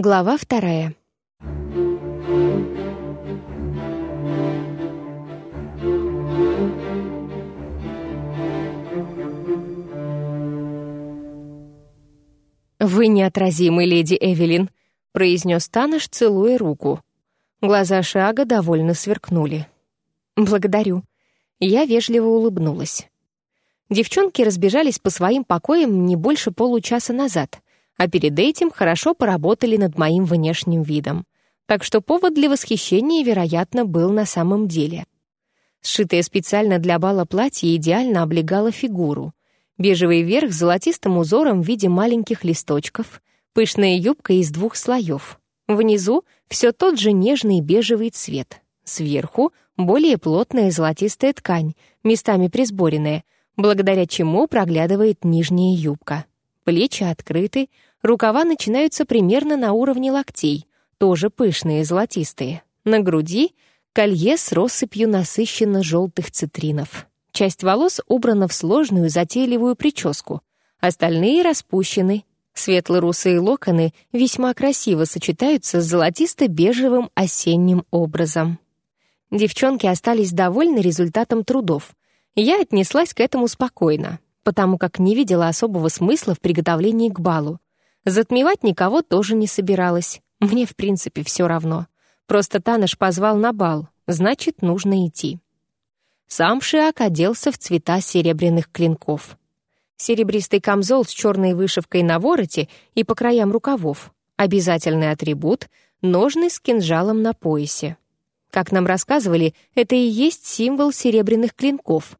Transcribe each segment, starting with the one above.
Глава вторая. «Вы неотразимы, леди Эвелин», — произнес Таныш, целуя руку. Глаза Шага довольно сверкнули. «Благодарю». Я вежливо улыбнулась. Девчонки разбежались по своим покоям не больше получаса назад, а перед этим хорошо поработали над моим внешним видом. Так что повод для восхищения, вероятно, был на самом деле. Сшитое специально для бала платье идеально облегало фигуру. Бежевый верх с золотистым узором в виде маленьких листочков, пышная юбка из двух слоев. Внизу все тот же нежный бежевый цвет. Сверху более плотная золотистая ткань, местами присборенная, благодаря чему проглядывает нижняя юбка. Плечи открыты, рукава начинаются примерно на уровне локтей, тоже пышные, золотистые. На груди — колье с россыпью насыщенно желтых цитринов. Часть волос убрана в сложную затейливую прическу, остальные распущены. Светло-русые локоны весьма красиво сочетаются с золотисто-бежевым осенним образом. Девчонки остались довольны результатом трудов. Я отнеслась к этому спокойно, потому как не видела особого смысла в приготовлении к балу. Затмевать никого тоже не собиралась. Мне, в принципе, все равно. Просто Таныш позвал на бал, значит, нужно идти. Сам Шиак оделся в цвета серебряных клинков. Серебристый камзол с черной вышивкой на вороте и по краям рукавов. Обязательный атрибут — ножны с кинжалом на поясе. Как нам рассказывали, это и есть символ серебряных клинков.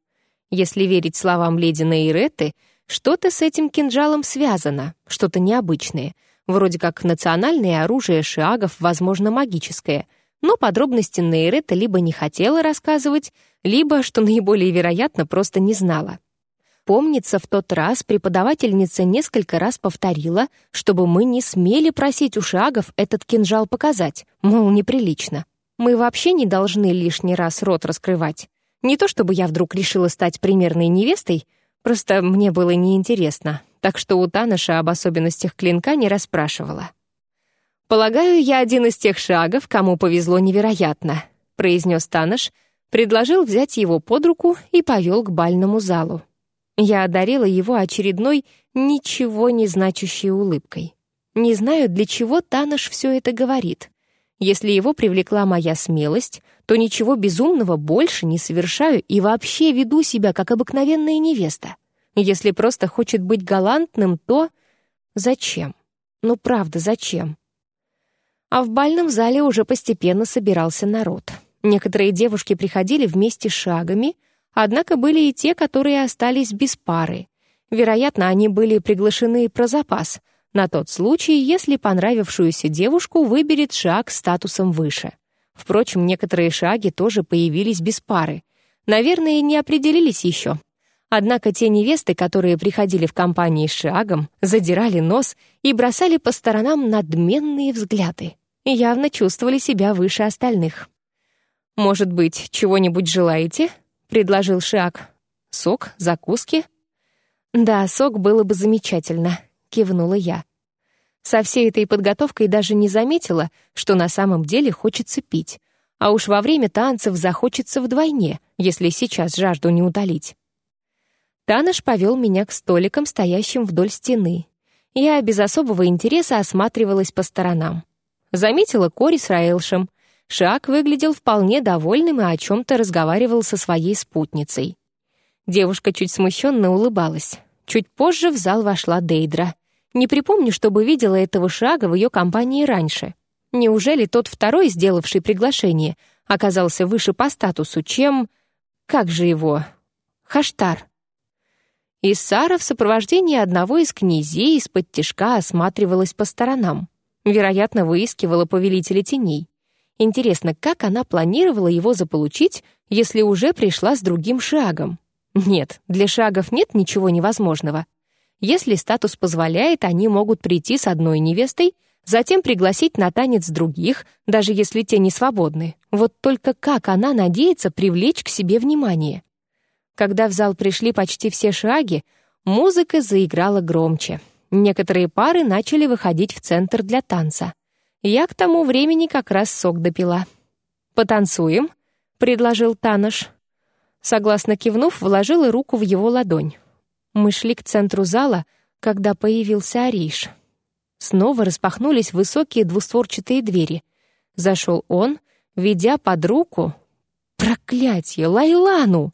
Если верить словам леди Нейретты, что-то с этим кинжалом связано, что-то необычное, вроде как национальное оружие шиагов, возможно, магическое — но подробности Нейрета либо не хотела рассказывать, либо, что наиболее вероятно, просто не знала. Помнится, в тот раз преподавательница несколько раз повторила, чтобы мы не смели просить у шагов этот кинжал показать, мол, неприлично. Мы вообще не должны лишний раз рот раскрывать. Не то чтобы я вдруг решила стать примерной невестой, просто мне было неинтересно, так что у Таныша об особенностях клинка не расспрашивала. «Полагаю, я один из тех шагов, кому повезло невероятно», — произнес Таныш, предложил взять его под руку и повел к бальному залу. Я одарила его очередной, ничего не значащей улыбкой. Не знаю, для чего Таныш все это говорит. Если его привлекла моя смелость, то ничего безумного больше не совершаю и вообще веду себя как обыкновенная невеста. Если просто хочет быть галантным, то... Зачем? Ну правда, зачем? А в бальном зале уже постепенно собирался народ. Некоторые девушки приходили вместе шагами, однако были и те, которые остались без пары. Вероятно, они были приглашены про запас, на тот случай, если понравившуюся девушку выберет шаг статусом выше. Впрочем, некоторые шаги тоже появились без пары. Наверное, не определились еще. Однако те невесты, которые приходили в компании с шагом, задирали нос и бросали по сторонам надменные взгляды явно чувствовали себя выше остальных. «Может быть, чего-нибудь желаете?» — предложил Шиак. «Сок? Закуски?» «Да, сок было бы замечательно», — кивнула я. Со всей этой подготовкой даже не заметила, что на самом деле хочется пить. А уж во время танцев захочется вдвойне, если сейчас жажду не утолить. Таныш повел меня к столикам, стоящим вдоль стены. Я без особого интереса осматривалась по сторонам. Заметила Кори с Раэлшем. Шак выглядел вполне довольным и о чем-то разговаривал со своей спутницей. Девушка чуть смущенно улыбалась. Чуть позже в зал вошла Дейдра. Не припомню, чтобы видела этого Шага в ее компании раньше. Неужели тот второй, сделавший приглашение, оказался выше по статусу, чем... Как же его? Хаштар. И Сара в сопровождении одного из князей из-под тишка осматривалась по сторонам. Вероятно, выискивала повелителя теней. Интересно, как она планировала его заполучить, если уже пришла с другим шагом? Нет, для шагов нет ничего невозможного. Если статус позволяет, они могут прийти с одной невестой, затем пригласить на танец других, даже если те не свободны. Вот только как она надеется привлечь к себе внимание? Когда в зал пришли почти все шаги, музыка заиграла громче. Некоторые пары начали выходить в центр для танца. Я к тому времени как раз сок допила. «Потанцуем?» — предложил Таныш. Согласно кивнув, вложила руку в его ладонь. Мы шли к центру зала, когда появился Ариш. Снова распахнулись высокие двустворчатые двери. Зашел он, ведя под руку... Проклятье, Лайлану!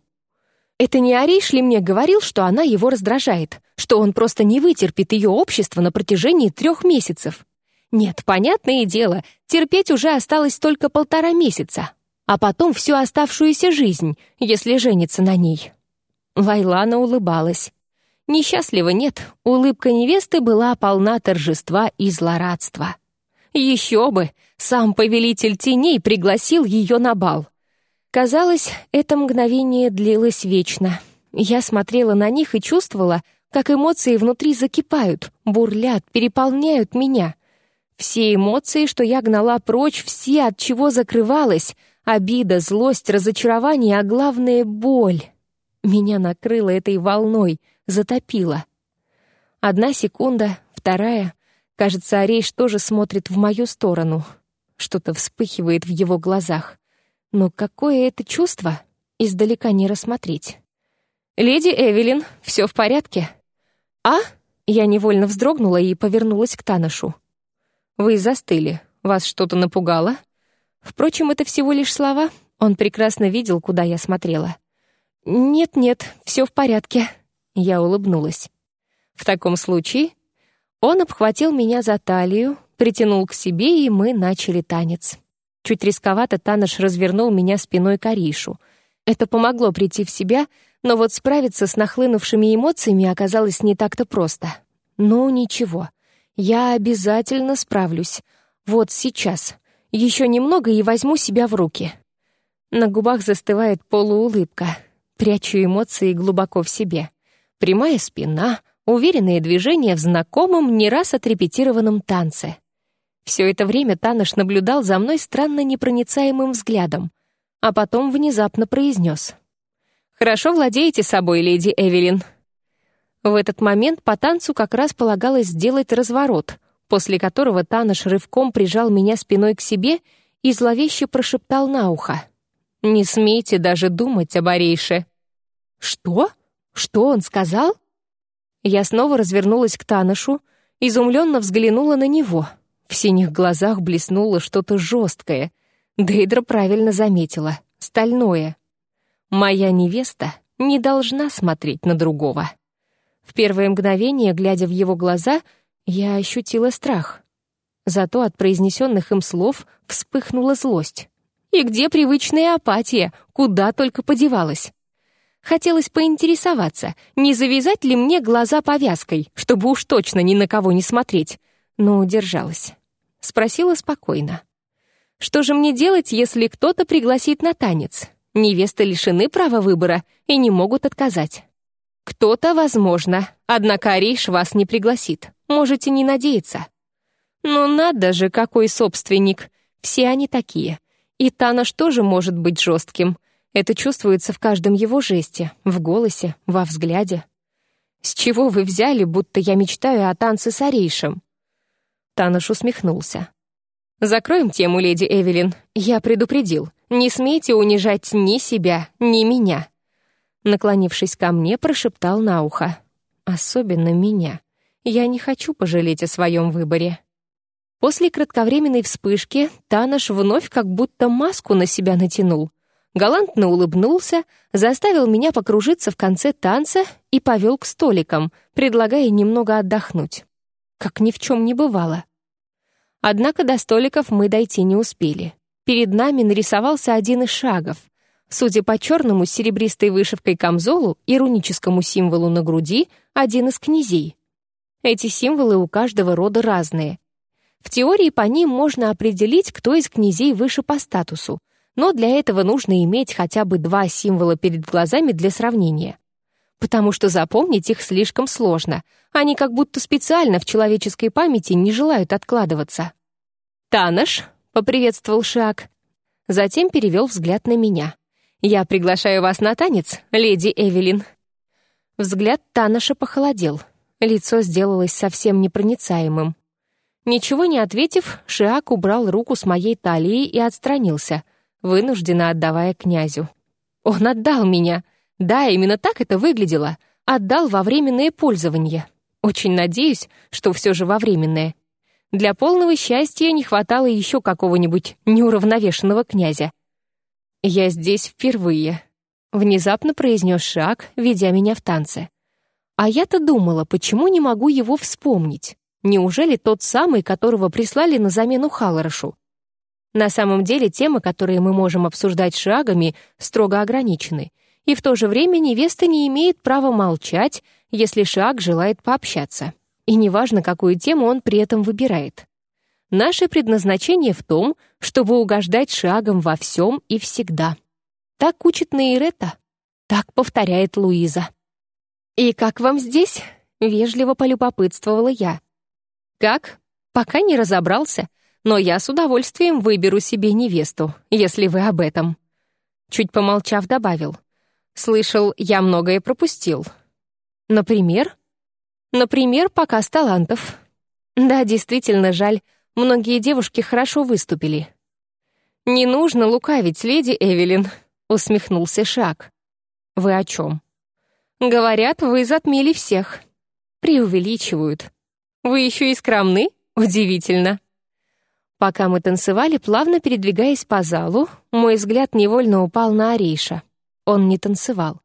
Это не Ариш ли мне говорил, что она его раздражает, что он просто не вытерпит ее общество на протяжении трех месяцев? Нет, понятное дело, терпеть уже осталось только полтора месяца, а потом всю оставшуюся жизнь, если женится на ней. Лайлана улыбалась. Несчастлива нет, улыбка невесты была полна торжества и злорадства. Еще бы, сам повелитель теней пригласил ее на бал. Казалось, это мгновение длилось вечно. Я смотрела на них и чувствовала, как эмоции внутри закипают, бурлят, переполняют меня. Все эмоции, что я гнала прочь, все, от чего закрывалась, обида, злость, разочарование, а главное — боль. Меня накрыло этой волной — затопило. Одна секунда, вторая. Кажется, Арейш тоже смотрит в мою сторону. Что-то вспыхивает в его глазах. Но какое это чувство, издалека не рассмотреть. «Леди Эвелин, все в порядке?» «А?» Я невольно вздрогнула и повернулась к Таношу. «Вы застыли. Вас что-то напугало?» Впрочем, это всего лишь слова. Он прекрасно видел, куда я смотрела. «Нет-нет, все в порядке», я улыбнулась. В таком случае он обхватил меня за талию, притянул к себе, и мы начали танец. Чуть рисковато Таныш развернул меня спиной к Аришу. Это помогло прийти в себя, но вот справиться с нахлынувшими эмоциями оказалось не так-то просто. Ну, ничего. Я обязательно справлюсь. Вот сейчас. Еще немного и возьму себя в руки. На губах застывает полуулыбка. Прячу эмоции глубоко в себе. Прямая спина, уверенные движения в знакомом, не раз отрепетированном танце. Все это время Таныш наблюдал за мной странно непроницаемым взглядом, а потом внезапно произнес. «Хорошо владеете собой, леди Эвелин». В этот момент по танцу как раз полагалось сделать разворот, после которого Таныш рывком прижал меня спиной к себе и зловеще прошептал на ухо. «Не смейте даже думать об Арейше». «Что?» Что он сказал? Я снова развернулась к Танышу, изумленно взглянула на него. В синих глазах блеснуло что-то жесткое. Дейдра правильно заметила. Стальное. Моя невеста не должна смотреть на другого. В первое мгновение, глядя в его глаза, я ощутила страх. Зато от произнесенных им слов вспыхнула злость. И где привычная апатия? Куда только подевалась? Хотелось поинтересоваться, не завязать ли мне глаза повязкой, чтобы уж точно ни на кого не смотреть, но удержалась. Спросила спокойно. «Что же мне делать, если кто-то пригласит на танец? Невесты лишены права выбора и не могут отказать». «Кто-то, возможно, однако Ариш вас не пригласит. Можете не надеяться». «Ну надо же, какой собственник! Все они такие. И Танош тоже может быть жестким. Это чувствуется в каждом его жесте, в голосе, во взгляде. «С чего вы взяли, будто я мечтаю о танце с Арейшем?» Таныш усмехнулся. «Закроем тему, леди Эвелин. Я предупредил. Не смейте унижать ни себя, ни меня». Наклонившись ко мне, прошептал на ухо. «Особенно меня. Я не хочу пожалеть о своем выборе». После кратковременной вспышки Таныш вновь как будто маску на себя натянул — галантно улыбнулся, заставил меня покружиться в конце танца и повел к столикам, предлагая немного отдохнуть. Как ни в чем не бывало. Однако до столиков мы дойти не успели. Перед нами нарисовался один из шагов. Судя по черному с серебристой вышивкой камзолу и руническому символу на груди, один из князей. Эти символы у каждого рода разные. В теории по ним можно определить, кто из князей выше по статусу — но для этого нужно иметь хотя бы два символа перед глазами для сравнения. Потому что запомнить их слишком сложно. Они как будто специально в человеческой памяти не желают откладываться. «Таныш», — поприветствовал Шиак. Затем перевел взгляд на меня. «Я приглашаю вас на танец, леди Эвелин». Взгляд Таныша похолодел. Лицо сделалось совсем непроницаемым. Ничего не ответив, Шиак убрал руку с моей талии и отстранился, вынужденно отдавая князю. Он отдал меня. Да, именно так это выглядело. Отдал во временное пользование. Очень надеюсь, что все же во временное. Для полного счастья не хватало еще какого-нибудь неуравновешенного князя. «Я здесь впервые», — внезапно произнес Шаг, ведя меня в танце. А я-то думала, почему не могу его вспомнить? Неужели тот самый, которого прислали на замену Халлорошу? На самом деле темы, которые мы можем обсуждать шагами, строго ограничены, и в то же время невеста не имеет права молчать, если шаг желает пообщаться. И неважно, какую тему он при этом выбирает. Наше предназначение в том, чтобы угождать шагом во всем и всегда. Так учит Нейрета, так повторяет Луиза. «И как вам здесь?» — вежливо полюбопытствовала я. «Как? Пока не разобрался, но я с удовольствием выберу себе невесту, если вы об этом». Чуть помолчав, добавил. «Слышал, я многое пропустил». «Например?» «Например, показ талантов». «Да, действительно жаль, многие девушки хорошо выступили». «Не нужно лукавить, леди Эвелин», — усмехнулся Шак. «Вы о чем?» «Говорят, вы затмили всех». «Преувеличивают. Вы еще и скромны? Удивительно». Пока мы танцевали, плавно передвигаясь по залу, мой взгляд невольно упал на Арейша. Он не танцевал.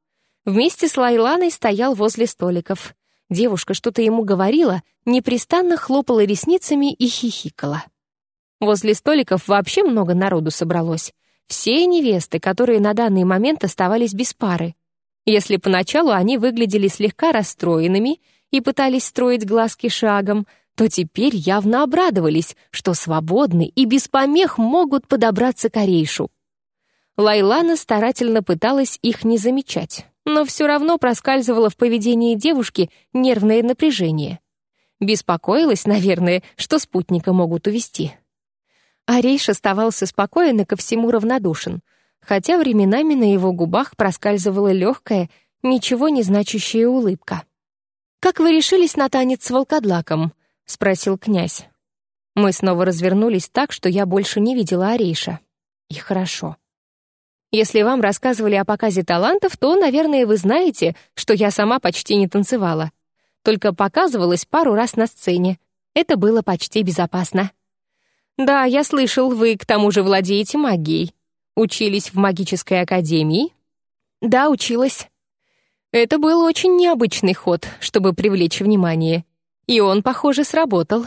Вместе с Лайланой стоял возле столиков. Девушка что-то ему говорила, непрестанно хлопала ресницами и хихикала. Возле столиков вообще много народу собралось. Все невесты, которые на данный момент оставались без пары. Если поначалу они выглядели слегка расстроенными и пытались строить глазки шагом, то теперь явно обрадовались, что свободны и без помех могут подобраться к Орейшу. Лайлана старательно пыталась их не замечать, но все равно проскальзывало в поведении девушки нервное напряжение. Беспокоилась, наверное, что спутника могут увести. Арейш оставался спокоен и ко всему равнодушен, хотя временами на его губах проскальзывала легкая, ничего не значащая улыбка. «Как вы решились на танец с волкодлаком?» — спросил князь. Мы снова развернулись так, что я больше не видела Арейша. И хорошо. Если вам рассказывали о показе талантов, то, наверное, вы знаете, что я сама почти не танцевала. Только показывалась пару раз на сцене. Это было почти безопасно. Да, я слышал, вы к тому же владеете магией. Учились в магической академии? Да, училась. Это был очень необычный ход, чтобы привлечь внимание. И он, похоже, сработал.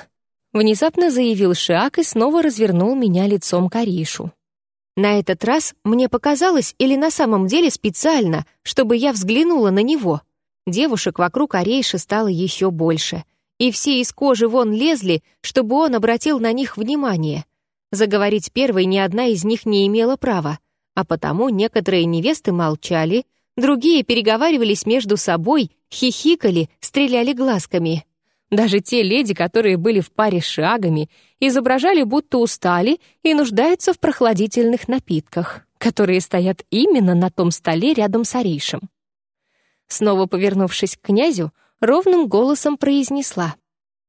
Внезапно заявил Шиак и снова развернул меня лицом к Аришу. На этот раз мне показалось, или на самом деле специально, чтобы я взглянула на него. Девушек вокруг Арейша стало еще больше, и все из кожи вон лезли, чтобы он обратил на них внимание. Заговорить первой ни одна из них не имела права, а потому некоторые невесты молчали, Другие переговаривались между собой, хихикали, стреляли глазками. Даже те леди, которые были в паре с шагами, изображали, будто устали и нуждаются в прохладительных напитках, которые стоят именно на том столе рядом с Арейшем. Снова повернувшись к князю, ровным голосом произнесла.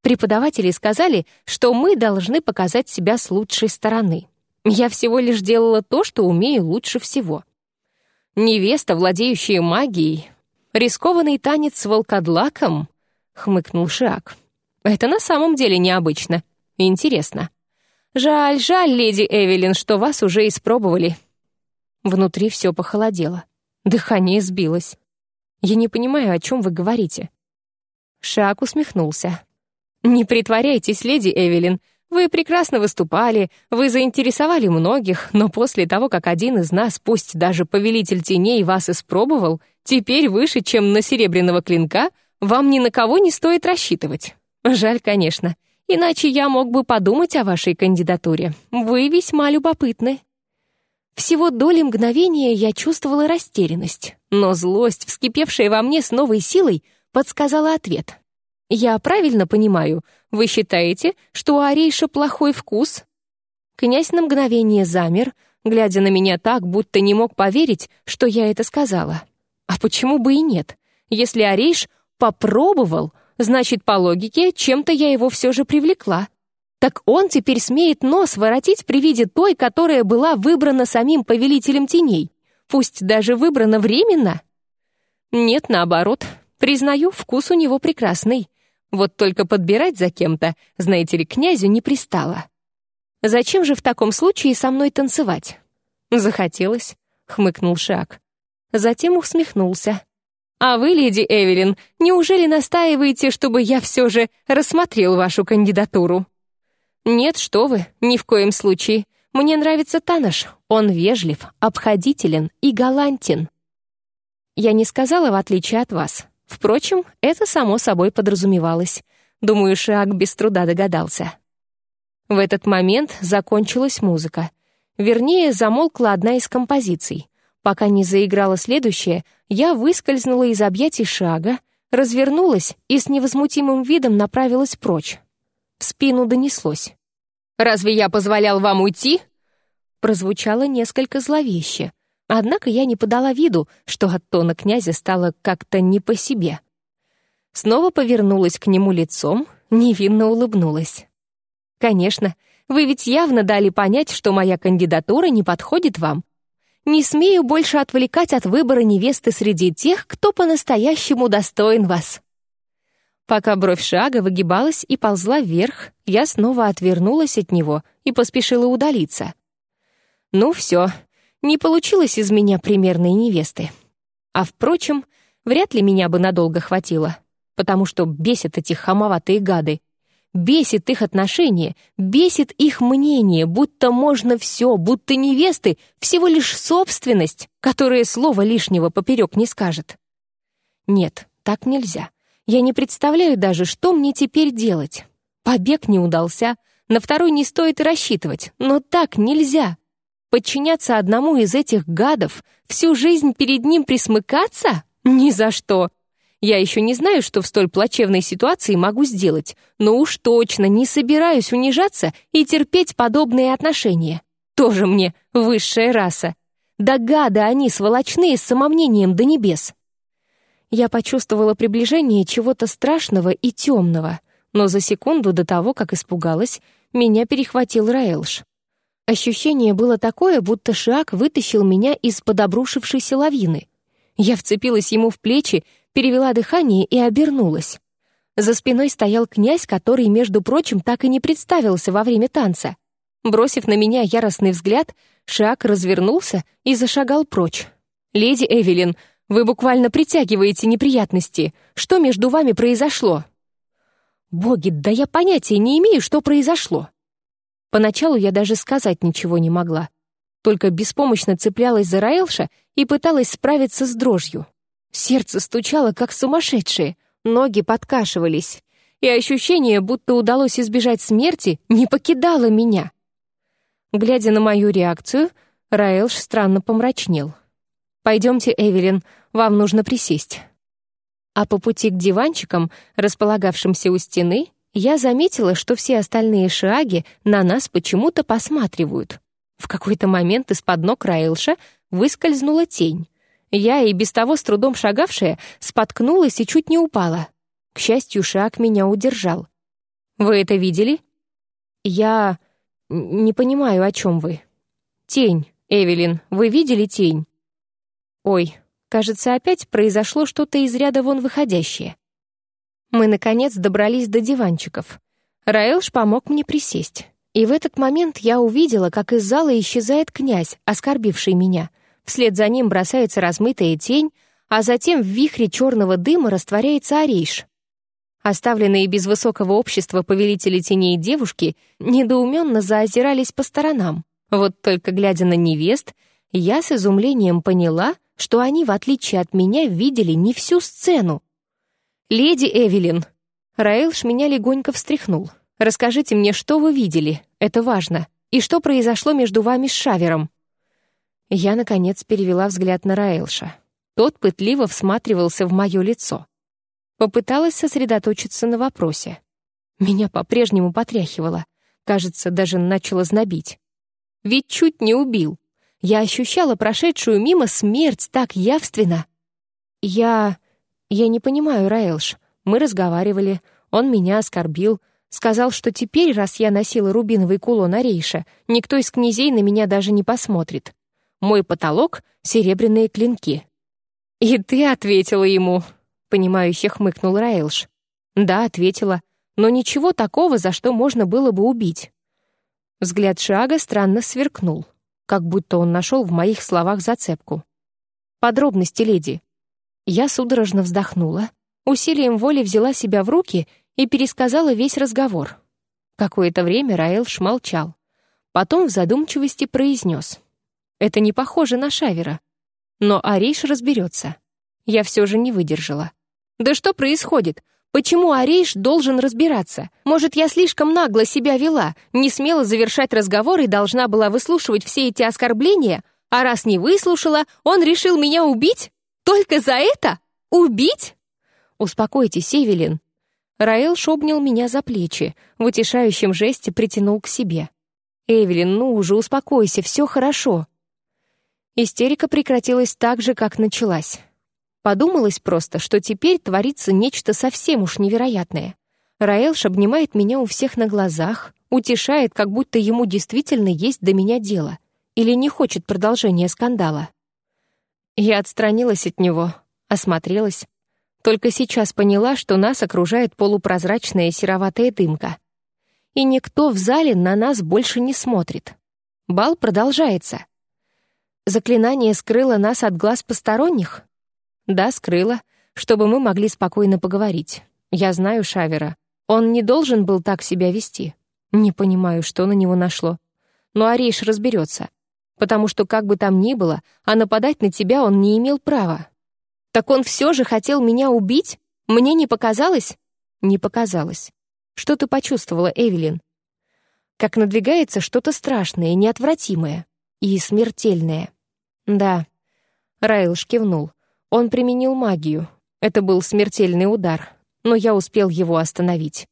«Преподаватели сказали, что мы должны показать себя с лучшей стороны. Я всего лишь делала то, что умею лучше всего». Невеста, владеющая магией. Рискованный танец с волкодлаком? Хмыкнул Шиак. Это на самом деле необычно. Интересно. Жаль, жаль, леди Эвелин, что вас уже испробовали. Внутри все похолодело. Дыхание сбилось. Я не понимаю, о чем вы говорите. Шиак усмехнулся. «Не притворяйтесь, леди Эвелин. Вы прекрасно выступали, вы заинтересовали многих, но после того, как один из нас, пусть даже повелитель теней, вас испробовал, теперь выше, чем на серебряного клинка, вам ни на кого не стоит рассчитывать. Жаль, конечно. Иначе я мог бы подумать о вашей кандидатуре. Вы весьма любопытны. Всего доли мгновения я чувствовала растерянность, но злость, вскипевшая во мне с новой силой, подсказала ответ. «Я правильно понимаю, вы считаете, что у Арейша плохой вкус?» Князь на мгновение замер, глядя на меня так, будто не мог поверить, что я это сказала. А почему бы и нет? Если Арейш попробовал, значит, по логике, чем-то я его все же привлекла. Так он теперь смеет нос воротить при виде той, которая была выбрана самим повелителем теней, пусть даже выбрана временно? Нет, наоборот. Признаю, вкус у него прекрасный. Вот только подбирать за кем-то, знаете ли, князю не пристало. Зачем же в таком случае со мной танцевать? Захотелось, хмыкнул Шак. Затем усмехнулся. А вы, леди Эвелин, неужели настаиваете, чтобы я все же рассмотрел вашу кандидатуру? Нет, что вы, ни в коем случае. Мне нравится Таныш. Он вежлив, обходителен и галантен. Я не сказала, в отличие от вас. Впрочем, это само собой подразумевалось. Думаю, Шаг без труда догадался. В этот момент закончилась музыка. Вернее, замолкла одна из композиций. Пока не заиграла следующая, я выскользнула из объятий Шага, развернулась и с невозмутимым видом направилась прочь. В спину донеслось. «Разве я позволял вам уйти?» Прозвучало несколько зловеще. Однако я не подала виду, что от тона князя стало как-то не по себе. Снова повернулась к нему лицом, невинно улыбнулась. «Конечно, вы ведь явно дали понять, что моя кандидатура не подходит вам. Не смею больше отвлекать от выбора невесты среди тех, кто по-настоящему достоин вас». Пока бровь шага выгибалась и ползла вверх, я снова отвернулась от него и поспешила удалиться. Ну все, не получилось из меня примерной невесты. А впрочем, вряд ли меня бы надолго хватило, потому что бесит эти хамоватые гады. Бесит их отношение, бесит их мнение, будто можно все, будто невесты — всего лишь собственность, которая слова лишнего поперек не скажет. Нет, так нельзя. Я не представляю даже, что мне теперь делать. Побег не удался, на второй не стоит рассчитывать, но так нельзя. Подчиняться одному из этих гадов, всю жизнь перед ним присмыкаться? Ни за что. Я еще не знаю, что в столь плачевной ситуации могу сделать, но уж точно не собираюсь унижаться и терпеть подобные отношения. Тоже мне высшая раса. Да гады они, сволочные, с самомнением до небес. Я почувствовала приближение чего-то страшного и темного, но за секунду до того, как испугалась, меня перехватил Раэлш. Ощущение было такое, будто Шиак вытащил меня из-под обрушившейся лавины. Я вцепилась ему в плечи, перевела дыхание и обернулась. За спиной стоял князь, который, между прочим, так и не представился во время танца. Бросив на меня яростный взгляд, Шиак развернулся и зашагал прочь. «Леди Эвелин, вы буквально притягиваете неприятности. Что между вами произошло?» «Боги, да я понятия не имею, что произошло». Поначалу я даже сказать ничего не могла. Только беспомощно цеплялась за Раэлша и пыталась справиться с дрожью. Сердце стучало, как сумасшедшее, ноги подкашивались, и ощущение, будто удалось избежать смерти, не покидало меня. Глядя на мою реакцию, Раэлш странно помрачнел. «Пойдемте, Эвелин, вам нужно присесть». А по пути к диванчикам, располагавшимся у стены, я заметила, что все остальные шаги на нас почему-то посматривают. В какой-то момент из-под ног Раилша выскользнула тень. Я, и без того с трудом шагавшая, споткнулась и чуть не упала. К счастью, шаг меня удержал. «Вы это видели?» «Я... не понимаю, о чем вы». «Тень, Эвелин, вы видели тень?» Ой, кажется, опять произошло что-то из ряда вон выходящее. Мы, наконец, добрались до диванчиков. Раэлш помог мне присесть. И в этот момент я увидела, как из зала исчезает князь, оскорбивший меня. Вслед за ним бросается размытая тень, а затем в вихре черного дыма растворяется Арейш. Оставленные без высокого общества повелители теней девушки недоуменно заозирались по сторонам. Вот только глядя на невест, я с изумлением поняла, что они, в отличие от меня, видели не всю сцену. «Леди Эвелин!» Раэлш меня легонько встряхнул. «Расскажите мне, что вы видели, это важно, и что произошло между вами с Шавером?» Я, наконец, перевела взгляд на Раэлша. Тот пытливо всматривался в мое лицо. Попыталась сосредоточиться на вопросе. Меня по-прежнему потряхивало. Кажется, даже начало знобить. Ведь чуть не убил. Я ощущала прошедшую мимо смерть так явственно. Я... Я не понимаю, Раэлш. Мы разговаривали, он меня оскорбил. Сказал, что теперь, раз я носила рубиновый кулон Арейша, никто из князей на меня даже не посмотрит. Мой потолок — серебряные клинки. «И ты ответила ему», — понимающе хмыкнул Раэлш. «Да, ответила, но ничего такого, за что можно было бы убить». Взгляд Шага странно сверкнул, как будто он нашел в моих словах зацепку. «Подробности, леди». Я судорожно вздохнула, усилием воли взяла себя в руки — и пересказала весь разговор. Какое-то время Раэлш молчал. Потом в задумчивости произнес. «Это не похоже на Шавера. Но Арейш разберется. Я все же не выдержала. Да что происходит? Почему Арейш должен разбираться? Может, я слишком нагло себя вела, не смела завершать разговор и должна была выслушивать все эти оскорбления? А раз не выслушала, он решил меня убить? Только за это? Убить? Успокойтесь, Эвелин. Раэл шобнил меня за плечи, в утешающем жесте притянул к себе. «Эвелин, ну уже успокойся, все хорошо». Истерика прекратилась так же, как началась. Подумалось просто, что теперь творится нечто совсем уж невероятное. Раэлш обнимает меня у всех на глазах, утешает, как будто ему действительно есть до меня дело, или не хочет продолжения скандала. Я отстранилась от него, осмотрелась, только сейчас поняла, что нас окружает полупрозрачная сероватая дымка. И никто в зале на нас больше не смотрит. Бал продолжается. Заклинание скрыло нас от глаз посторонних? Да, скрыло, чтобы мы могли спокойно поговорить. Я знаю Шавера. Он не должен был так себя вести. Не понимаю, что на него нашло. Но Арейш разберется. Потому что, как бы там ни было, а нападать на тебя он не имел права. Так он все же хотел меня убить? Мне не показалось? Не показалось. Что ты почувствовала, Эвелин? Как надвигается что-то страшное, неотвратимое и смертельное. Да. Райлш кивнул. Он применил магию. Это был смертельный удар, но я успел его остановить.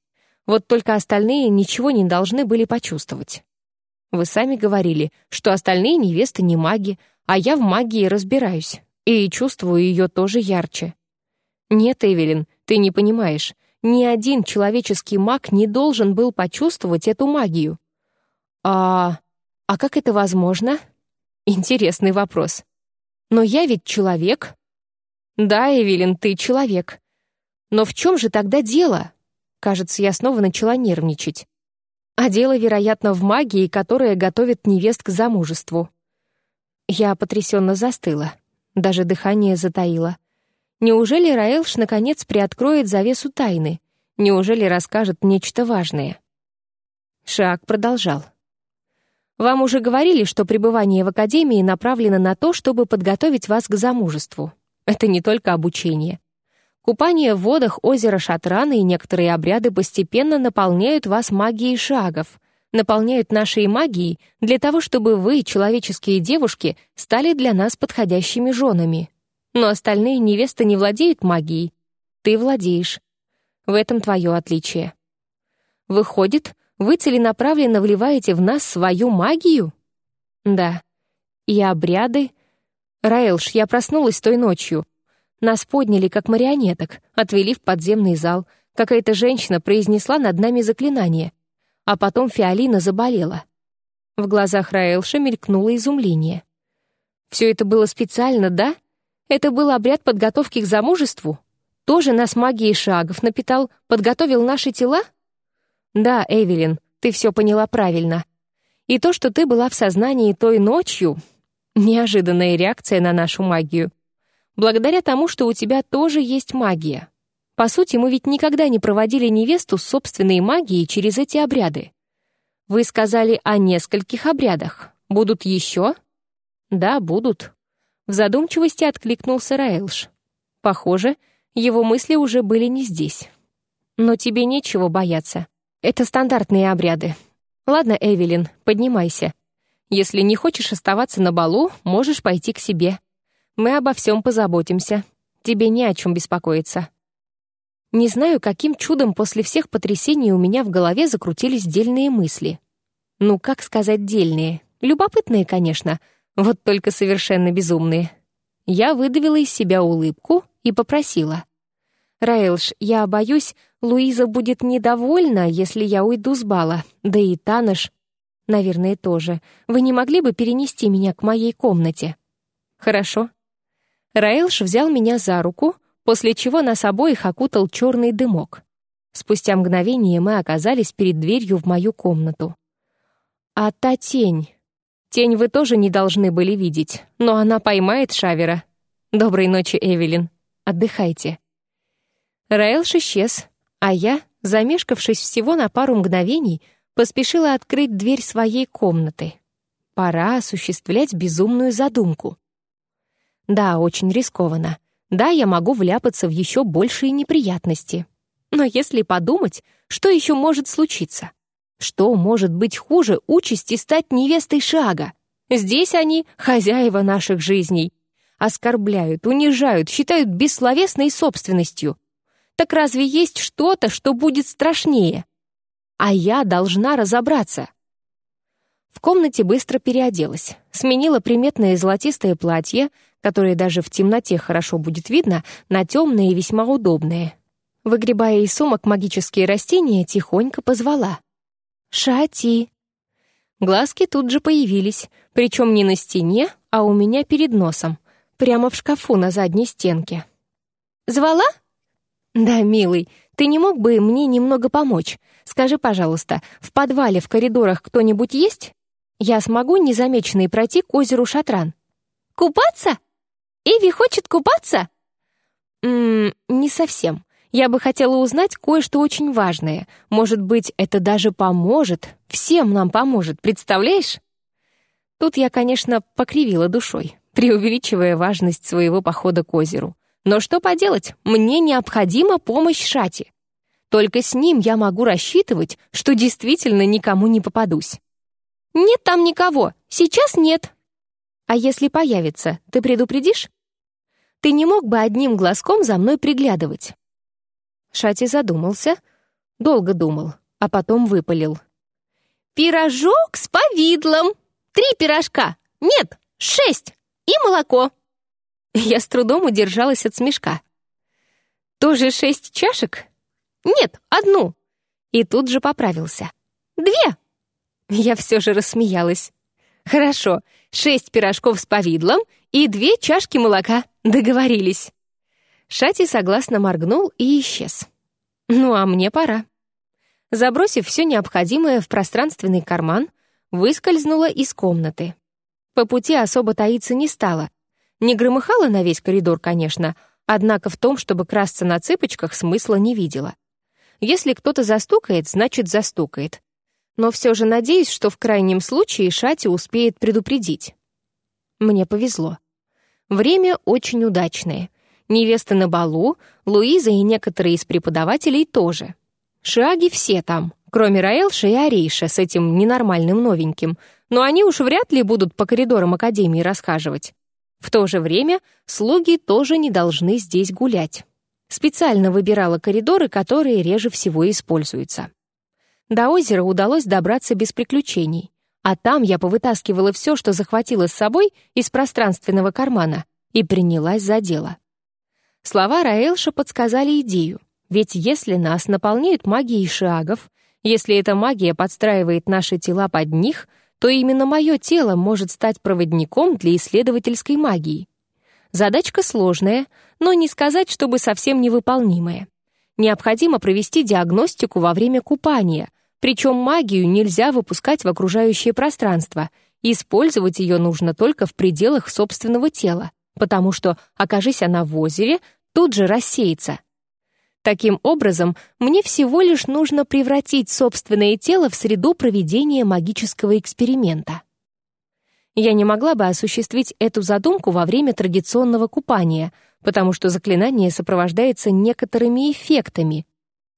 Вот только остальные ничего не должны были почувствовать. Вы сами говорили, что остальные невесты не маги, а я в магии разбираюсь и чувствую ее тоже ярче. Нет, Эвелин, ты не понимаешь. Ни один человеческий маг не должен был почувствовать эту магию. А... а как это возможно? Интересный вопрос. Но я ведь человек. Да, Эвелин, ты человек. Но в чем же тогда дело? Кажется, я снова начала нервничать. А дело, вероятно, в магии, которая готовит невест к замужеству. Я потрясенно застыла даже дыхание затаило. Неужели Раэлш наконец приоткроет завесу тайны? Неужели расскажет нечто важное? Шаг продолжал. «Вам уже говорили, что пребывание в Академии направлено на то, чтобы подготовить вас к замужеству. Это не только обучение. Купание в водах озера Шатрана и некоторые обряды постепенно наполняют вас магией шагов, наполняют нашей магией для того, чтобы вы, человеческие девушки, стали для нас подходящими женами. Но остальные невесты не владеют магией. Ты владеешь. В этом твое отличие. Выходит, вы целенаправленно вливаете в нас свою магию? Да. И обряды... Раэлш, я проснулась той ночью. Нас подняли, как марионеток, отвели в подземный зал. Какая-то женщина произнесла над нами заклинание — а потом Фиолина заболела. В глазах Раэлша мелькнуло изумление. «Все это было специально, да? Это был обряд подготовки к замужеству? Тоже нас магией шагов напитал, подготовил наши тела?» «Да, Эвелин, ты все поняла правильно. И то, что ты была в сознании той ночью — неожиданная реакция на нашу магию. Благодаря тому, что у тебя тоже есть магия. По сути, мы ведь никогда не проводили невесту с собственной магией через эти обряды. Вы сказали о нескольких обрядах. Будут еще? Да, будут. В задумчивости откликнулся Раэлш. Похоже, его мысли уже были не здесь. Но тебе нечего бояться. Это стандартные обряды. Ладно, Эвелин, поднимайся. Если не хочешь оставаться на балу, можешь пойти к себе. Мы обо всем позаботимся. Тебе не о чем беспокоиться. Не знаю, каким чудом после всех потрясений у меня в голове закрутились дельные мысли. Ну, как сказать дельные? Любопытные, конечно, вот только совершенно безумные. Я выдавила из себя улыбку и попросила. Раэлш, я боюсь, Луиза будет недовольна, если я уйду с бала. Да и Таныш, наверное, тоже. Вы не могли бы перенести меня к моей комнате? Хорошо. Раэлш взял меня за руку, после чего нас обоих окутал черный дымок. Спустя мгновение мы оказались перед дверью в мою комнату. А та тень... Тень вы тоже не должны были видеть, но она поймает Шавера. Доброй ночи, Эвелин. Отдыхайте. Раэлш исчез, а я, замешкавшись всего на пару мгновений, поспешила открыть дверь своей комнаты. Пора осуществлять безумную задумку. Да, очень рискованно. Да, я могу вляпаться в еще большие неприятности. Но если подумать, что еще может случиться? Что может быть хуже участи стать невестой Шага? Здесь они — хозяева наших жизней. Оскорбляют, унижают, считают бессловесной собственностью. Так разве есть что-то, что будет страшнее? А я должна разобраться. В комнате быстро переоделась, сменила приметное золотистое платье, которое даже в темноте хорошо будет видно, на темное и весьма удобное. Выгребая из сумок магические растения, тихонько позвала. «Шати!» Глазки тут же появились, причем не на стене, а у меня перед носом, прямо в шкафу на задней стенке. «Звала?» «Да, милый, ты не мог бы мне немного помочь? Скажи, пожалуйста, в подвале, в коридорах кто-нибудь есть? Я смогу незамеченной пройти к озеру Шатран». «Купаться? Эви хочет купаться?» «Ммм, не совсем. Я бы хотела узнать кое-что очень важное. Может быть, это даже поможет. Всем нам поможет, представляешь? Тут я, конечно, покривила душой, преувеличивая важность своего похода к озеру. Но что поделать, мне необходима помощь Шати. Только с ним я могу рассчитывать, что действительно никому не попадусь. «Нет там никого, сейчас нет». «А если появится, ты предупредишь?» «Ты не мог бы одним глазком за мной приглядывать?» Шати задумался, долго думал, а потом выпалил. «Пирожок с повидлом! Три пирожка! Нет, шесть! И молоко!» Я с трудом удержалась от смешка. «Тоже шесть чашек?» «Нет, одну!» И тут же поправился. «Две!» Я все же рассмеялась. «Хорошо, шесть пирожков с повидлом и две чашки молока. Договорились». Шати согласно моргнул и исчез. Ну а мне пора. Забросив все необходимое в пространственный карман, выскользнула из комнаты. По пути особо таиться не стала. Не громыхала на весь коридор, конечно, однако в том, чтобы красться на цыпочках, смысла не видела. Если кто-то застукает, значит застукает. Но все же надеюсь, что в крайнем случае Шати успеет предупредить. Мне повезло. Время очень удачное — Невеста на балу, Луиза и некоторые из преподавателей тоже. Шаги все там, кроме Раэлша и Арейша с этим ненормальным новеньким, но они уж вряд ли будут по коридорам Академии расхаживать. В то же время слуги тоже не должны здесь гулять. Специально выбирала коридоры, которые реже всего используются. До озера удалось добраться без приключений, а там я повытаскивала все, что захватила с собой из пространственного кармана, и принялась за дело. Слова Раэлша подсказали идею. Ведь если нас наполняют магией шагов, если эта магия подстраивает наши тела под них, то именно мое тело может стать проводником для исследовательской магии. Задачка сложная, но не сказать, чтобы совсем невыполнимая. Необходимо провести диагностику во время купания, причем магию нельзя выпускать в окружающее пространство, использовать ее нужно только в пределах собственного тела потому что, окажись она в озере, тут же рассеется. Таким образом, мне всего лишь нужно превратить собственное тело в среду проведения магического эксперимента. Я не могла бы осуществить эту задумку во время традиционного купания, потому что заклинание сопровождается некоторыми эффектами.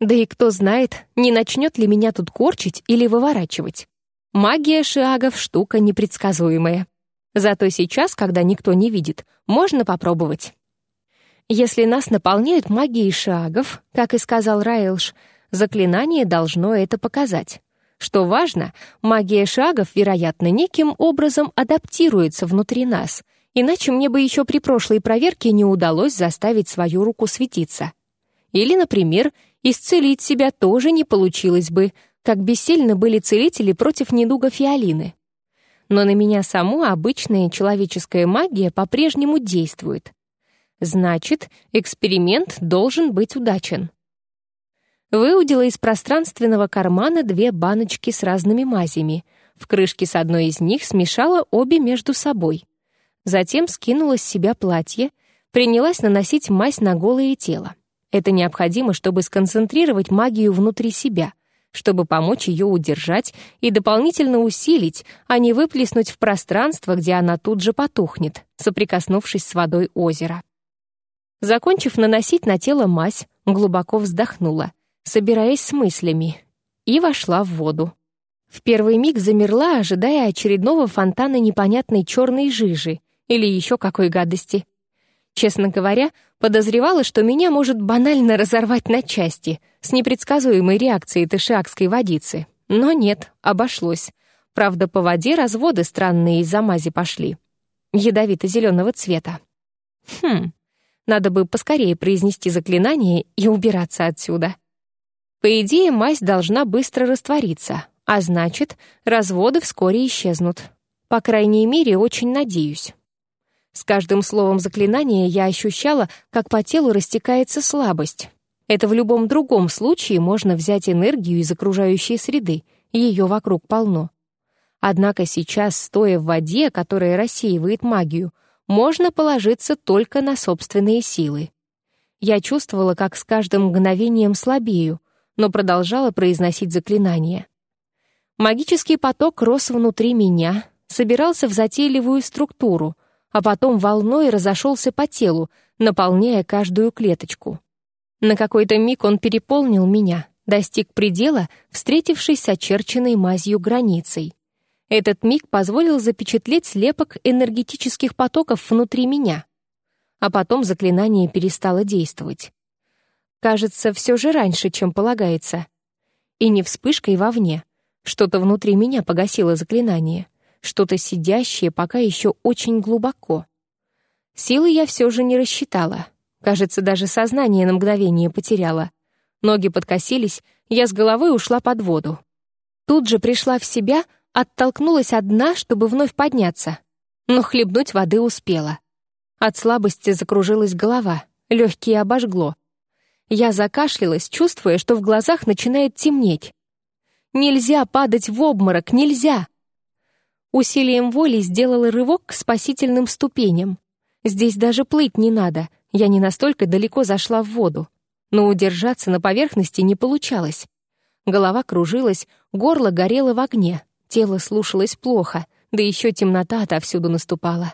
Да и кто знает, не начнет ли меня тут корчить или выворачивать. Магия шиагов — штука непредсказуемая. Зато сейчас, когда никто не видит, можно попробовать. Если нас наполняют магией шагов, как и сказал Райлш, заклинание должно это показать. Что важно, магия шагов, вероятно, неким образом адаптируется внутри нас, иначе мне бы еще при прошлой проверке не удалось заставить свою руку светиться. Или, например, исцелить себя тоже не получилось бы, как бессильны были целители против недуга фиолины. Но на меня саму обычная человеческая магия по-прежнему действует. Значит, эксперимент должен быть удачен. Выудила из пространственного кармана две баночки с разными мазями. В крышке с одной из них смешала обе между собой. Затем скинула с себя платье, принялась наносить мазь на голое тело. Это необходимо, чтобы сконцентрировать магию внутри себя, чтобы помочь ее удержать и дополнительно усилить, а не выплеснуть в пространство, где она тут же потухнет, соприкоснувшись с водой озера. Закончив наносить на тело мазь, глубоко вздохнула, собираясь с мыслями, и вошла в воду. В первый миг замерла, ожидая очередного фонтана непонятной черной жижи или еще какой гадости. Честно говоря, подозревала, что меня может банально разорвать на части с непредсказуемой реакцией тышиакской водицы. Но нет, обошлось. Правда, по воде разводы странные из-за мази пошли. Ядовито-зеленого цвета. Хм, надо бы поскорее произнести заклинание и убираться отсюда. По идее, мазь должна быстро раствориться, а значит, разводы вскоре исчезнут. По крайней мере, очень надеюсь. С каждым словом заклинания я ощущала, как по телу растекается слабость. Это в любом другом случае можно взять энергию из окружающей среды, ее вокруг полно. Однако сейчас, стоя в воде, которая рассеивает магию, можно положиться только на собственные силы. Я чувствовала, как с каждым мгновением слабею, но продолжала произносить заклинание. Магический поток рос внутри меня, собирался в затейливую структуру, а потом волной разошелся по телу, наполняя каждую клеточку. На какой-то миг он переполнил меня, достиг предела, встретившись с очерченной мазью границей. Этот миг позволил запечатлеть слепок энергетических потоков внутри меня. А потом заклинание перестало действовать. Кажется, все же раньше, чем полагается. И не вспышкой вовне. Что-то внутри меня погасило заклинание. Что-то сидящее пока еще очень глубоко. Силы я все же не рассчитала. Кажется, даже сознание на мгновение потеряла. Ноги подкосились, я с головой ушла под воду. Тут же пришла в себя — Оттолкнулась одна, чтобы вновь подняться. Но хлебнуть воды успела. От слабости закружилась голова, легкие обожгло. Я закашлялась, чувствуя, что в глазах начинает темнеть. Нельзя падать в обморок, нельзя! Усилием воли сделала рывок к спасительным ступеням. Здесь даже плыть не надо, я не настолько далеко зашла в воду. Но удержаться на поверхности не получалось. Голова кружилась, горло горело в огне. Тело слушалось плохо, да еще темнота отовсюду наступала.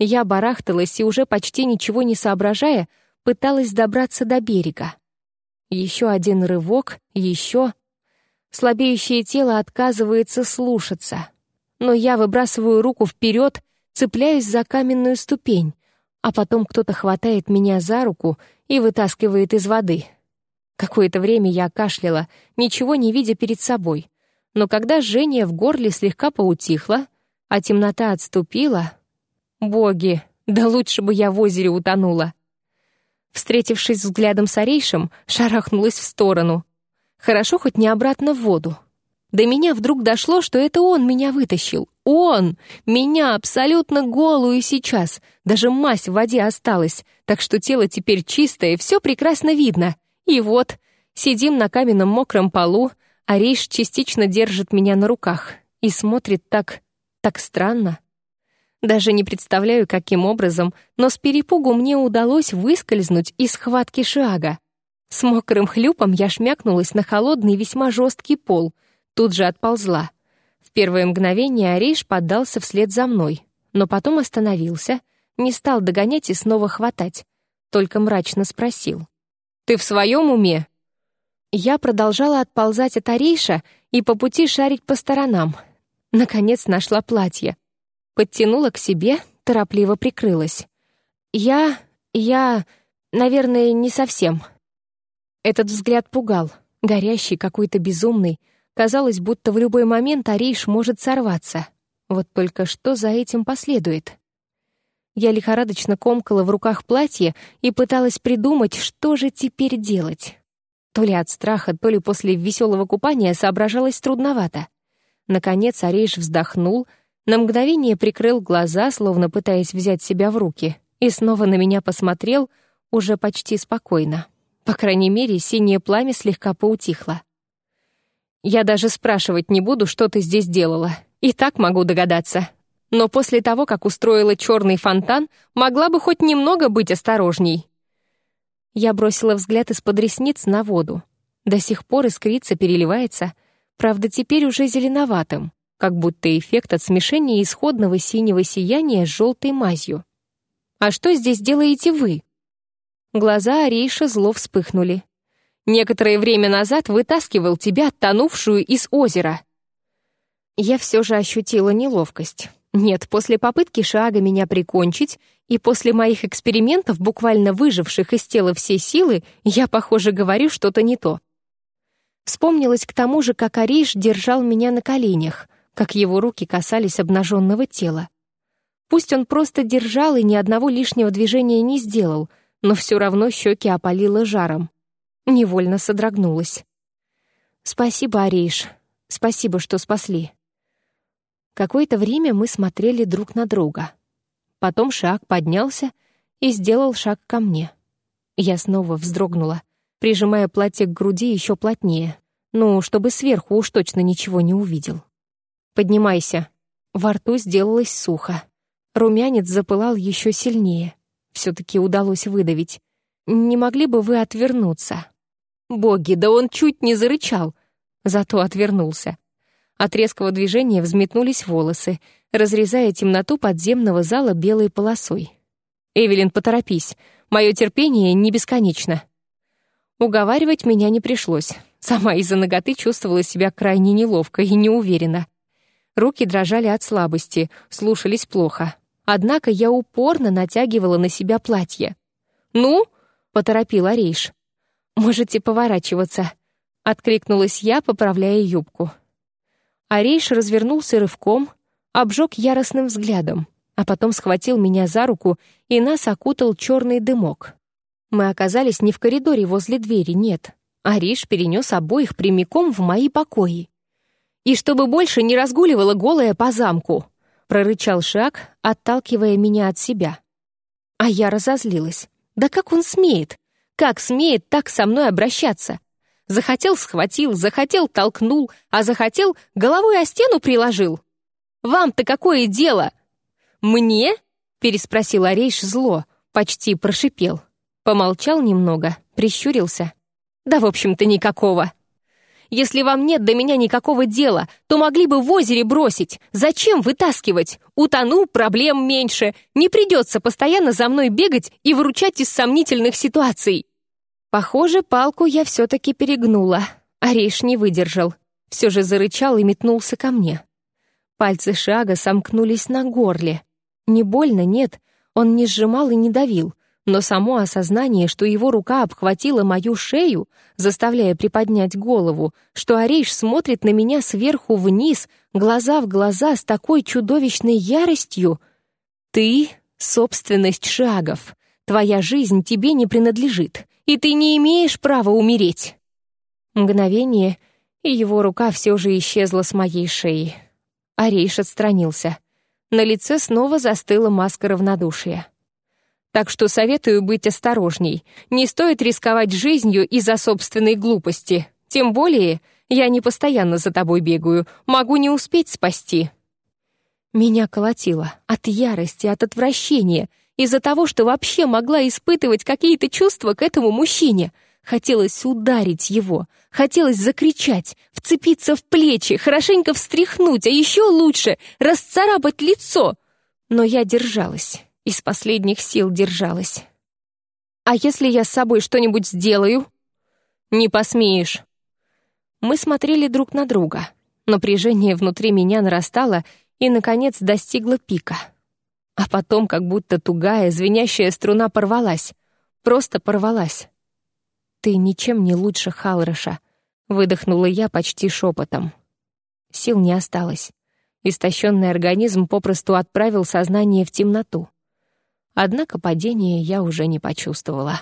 Я барахталась и уже почти ничего не соображая, пыталась добраться до берега. Еще один рывок, еще... Слабеющее тело отказывается слушаться. Но я выбрасываю руку вперед, цепляюсь за каменную ступень, а потом кто-то хватает меня за руку и вытаскивает из воды. Какое-то время я кашляла, ничего не видя перед собой но когда жжение в горле слегка поутихло, а темнота отступила... Боги, да лучше бы я в озере утонула. Встретившись взглядом с Орейшем, шарахнулась в сторону. Хорошо хоть не обратно в воду. До меня вдруг дошло, что это он меня вытащил. Он! Меня абсолютно голую сейчас. Даже мазь в воде осталась, так что тело теперь чистое, все прекрасно видно. И вот, сидим на каменном мокром полу, Ариш частично держит меня на руках и смотрит так... так странно. Даже не представляю, каким образом, но с перепугу мне удалось выскользнуть из схватки Шиага. С мокрым хлюпом я шмякнулась на холодный весьма жесткий пол, тут же отползла. В первое мгновение Ариш поддался вслед за мной, но потом остановился, не стал догонять и снова хватать, только мрачно спросил. «Ты в своем уме?» Я продолжала отползать от Арейша и по пути шарить по сторонам. Наконец нашла платье. Подтянула к себе, торопливо прикрылась. Я... я... наверное, не совсем. Этот взгляд пугал, горящий, какой-то безумный. Казалось, будто в любой момент Арейш может сорваться. Вот только что за этим последует? Я лихорадочно комкала в руках платье и пыталась придумать, что же теперь делать. То ли от страха, то ли после веселого купания соображалось трудновато. Наконец Арейш вздохнул, на мгновение прикрыл глаза, словно пытаясь взять себя в руки, и снова на меня посмотрел, уже почти спокойно. По крайней мере, синее пламя слегка поутихло. «Я даже спрашивать не буду, что ты здесь делала. И так могу догадаться. Но после того, как устроила черный фонтан, могла бы хоть немного быть осторожней». Я бросила взгляд из-под ресниц на воду. До сих пор искрится, переливается, правда, теперь уже зеленоватым, как будто эффект от смешения исходного синего сияния с желтой мазью. «А что здесь делаете вы?» Глаза Арейша зло вспыхнули. «Некоторое время назад вытаскивал тебя, тонувшую из озера». Я все же ощутила неловкость. Нет, после попытки Шага меня прикончить и после моих экспериментов, буквально выживших из тела все силы, я, похоже, говорю что-то не то. Вспомнилось к тому же, как Ариш держал меня на коленях, как его руки касались обнаженного тела. Пусть он просто держал и ни одного лишнего движения не сделал, но все равно щеки опалило жаром. Невольно содрогнулась. «Спасибо, Ариш. Спасибо, что спасли». Какое-то время мы смотрели друг на друга. Потом Шаг поднялся и сделал шаг ко мне. Я снова вздрогнула, прижимая платье к груди еще плотнее, ну, чтобы сверху уж точно ничего не увидел. «Поднимайся». Во рту сделалось сухо. Румянец запылал еще сильнее. Все-таки удалось выдавить. «Не могли бы вы отвернуться?» «Боги, да он чуть не зарычал!» Зато отвернулся. От резкого движения взметнулись волосы, разрезая темноту подземного зала белой полосой. «Эвелин, поторопись. Мое терпение не бесконечно». Уговаривать меня не пришлось. Сама из-за ноготы чувствовала себя крайне неловко и неуверенно. Руки дрожали от слабости, слушались плохо. Однако я упорно натягивала на себя платье. «Ну?» — поторопила Рейш. «Можете поворачиваться», — откликнулась я, поправляя юбку. Арейш развернулся рывком, обжег яростным взглядом, а потом схватил меня за руку, и нас окутал черный дымок. Мы оказались не в коридоре возле двери, нет. Ариш перенес обоих прямиком в мои покои. «И чтобы больше не разгуливала голая по замку», — прорычал Шаг, отталкивая меня от себя. А я разозлилась. «Да как он смеет? Как смеет так со мной обращаться? Захотел — схватил, захотел — толкнул, а захотел — головой о стену приложил. Вам-то какое дело? Мне? Переспросил Орейш зло, почти прошипел. Помолчал немного, прищурился. Да, в общем-то, никакого. Если вам нет до меня никакого дела, то могли бы в озере бросить. Зачем вытаскивать? Утону, проблем меньше. Не придется постоянно за мной бегать и выручать из сомнительных ситуаций. Похоже, палку я все-таки перегнула. Ариш не выдержал. Все же зарычал и метнулся ко мне. Пальцы шага сомкнулись на горле. Не больно, нет, он не сжимал и не давил, но само осознание, что его рука обхватила мою шею, заставляя приподнять голову, что Ариш смотрит на меня сверху вниз, глаза в глаза с такой чудовищной яростью. «Ты — собственность шагов. Твоя жизнь тебе не принадлежит и ты не имеешь права умереть!» Мгновение, и его рука все же исчезла с моей шеи. Арейш отстранился. На лице снова застыла маска равнодушия. «Так что советую быть осторожней. Не стоит рисковать жизнью из-за собственной глупости. Тем более, я не постоянно за тобой бегаю, могу не успеть спасти». Меня колотило от ярости, от отвращения, из-за того, что вообще могла испытывать какие-то чувства к этому мужчине. Хотелось ударить его, хотелось закричать, вцепиться в плечи, хорошенько встряхнуть, а еще лучше — расцарапать лицо. Но я держалась, из последних сил держалась. «А если я с собой что-нибудь сделаю?» «Не посмеешь». Мы смотрели друг на друга. Напряжение внутри меня нарастало и, наконец, достигло пика — а потом как будто тугая, звенящая струна порвалась. Просто порвалась. «Ты ничем не лучше Халрыша», — выдохнула я почти шепотом. Сил не осталось. Истощенный организм попросту отправил сознание в темноту. Однако падения я уже не почувствовала.